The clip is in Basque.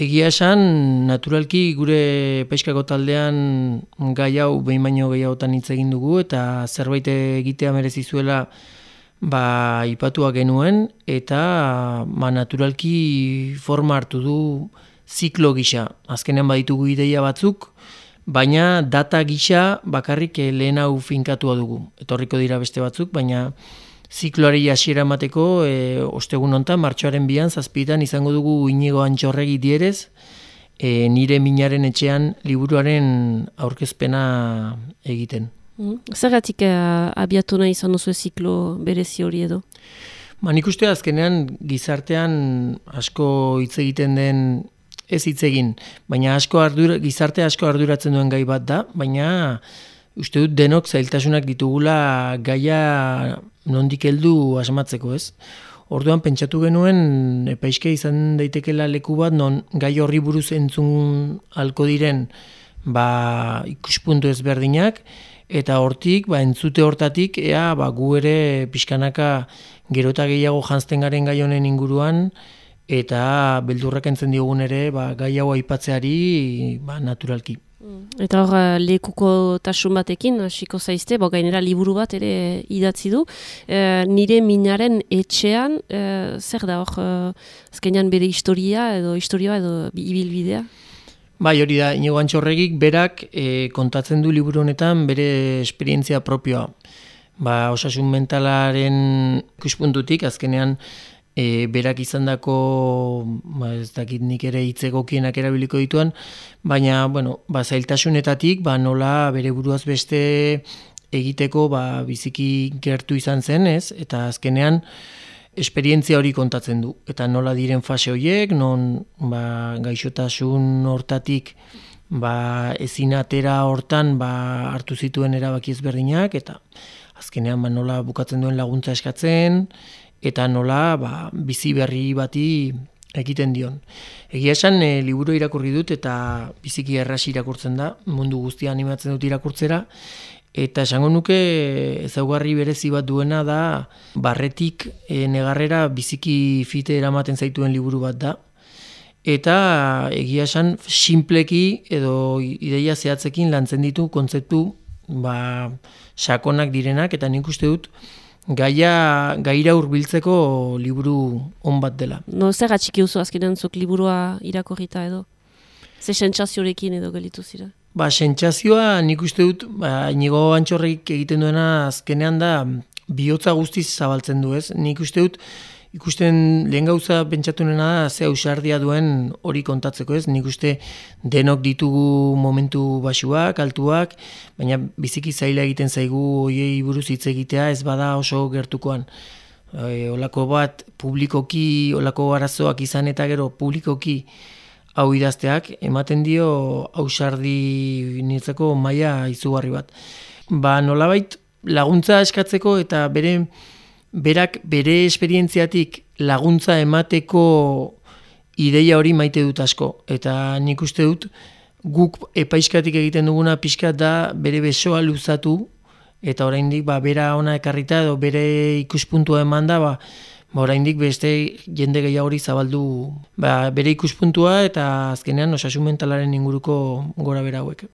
Egia esan, naturalki gure peiskako taldean gai hau behin baino gehiagotan hitz egin dugu eta zerbait egitea merezi zuela ba, ipatua genuen eta ba, naturalki forma hartu du ziklo gisa. Azkenean baditugu ideia batzuk, baina data gisa bakarrik lehen hau finkatua dugu. Etorriko dira beste batzuk, baina zikloari hasiera emateko e, ostegun hontan martxoaren bian zazpitan izango dugu inigo antxorregi dierez e, nire minaren etxean liburuaren aurkezpena egiten. Mm. Zergatik uh, abiatu nahi izan duzu ziklo berezi hori edo? Ba, nik uste azkenean gizartean asko hitz egiten den ez hitz egin, baina asko ardura, gizarte asko arduratzen duen gai bat da, baina uste dut denok zailtasunak ditugula gaia nondik heldu asmatzeko, ez? Orduan pentsatu genuen epaiske izan daitekela leku bat non gai horri buruz entzun halko diren ba, ikuspuntu ezberdinak eta hortik ba, entzute hortatik ea ba, gu ere pixkanaka gerota gehiago jantzten garen gai honen inguruan eta beldurrak entzen diogun ere ba, gai hau aipatzeari ba, naturalki. Mm. Eta hor, eh, lekuko tasun batekin, hasiko zaizte, bo gainera liburu bat ere idatzi du. E, nire minaren etxean, e, zer da hor, azkenean bere historia edo historia edo ibilbidea? Bai, hori da, inigo antxorregik berak e, kontatzen du liburu honetan bere esperientzia propioa. Ba, osasun mentalaren ikuspuntutik, azkenean, e, berak izan dako, ba, ez dakit nik ere hitzegokienak erabiliko dituan, baina, bueno, ba, zailtasunetatik, ba, nola bere buruaz beste egiteko, ba, biziki gertu izan zen, ez? Eta azkenean, esperientzia hori kontatzen du. Eta nola diren fase horiek, non, ba, gaixotasun hortatik, ba, ezin atera hortan, ba, hartu zituen erabaki ezberdinak, eta azkenean, ba, nola bukatzen duen laguntza eskatzen, eta nola ba, bizi berri bati egiten dion. Egia esan, e, liburu irakurri dut eta biziki erras irakurtzen da, mundu guztia animatzen dut irakurtzera, eta esango nuke ezaugarri berezi bat duena da, barretik e, negarrera biziki fite eramaten zaituen liburu bat da, eta egia esan, simpleki edo ideia zehatzekin lantzen ditu kontzeptu ba, sakonak direnak, eta nik uste dut, gaia gaira hurbiltzeko liburu on bat dela. No zer atxiki uzu azkenean zuk liburua irakorrita edo? Ze sentsaziorekin edo gelitu zira? Ba, sentsazioa nik uste dut, ba, inigo antxorrik egiten duena azkenean da bihotza guztiz zabaltzen du ez. Nik uste dut, ikusten lehen gauza pentsatu nena ze ausardia duen hori kontatzeko ez, nik uste denok ditugu momentu basuak, altuak, baina biziki zaila egiten zaigu hoiei buruz hitz egitea ez bada oso gertukoan. E, olako bat publikoki, olako arazoak izan eta gero publikoki hau idazteak, ematen dio ausardi nintzeko maila izugarri bat. Ba nolabait laguntza eskatzeko eta bere berak bere esperientziatik laguntza emateko ideia hori maite dut asko. Eta nik uste dut guk epaiskatik egiten duguna pixka da bere besoa luzatu eta oraindik ba, bera ona ekarrita edo bere ikuspuntua eman da ba, ba, oraindik beste jende gehiago hori zabaldu ba, bere ikuspuntua eta azkenean osasun mentalaren inguruko gora bera hauek.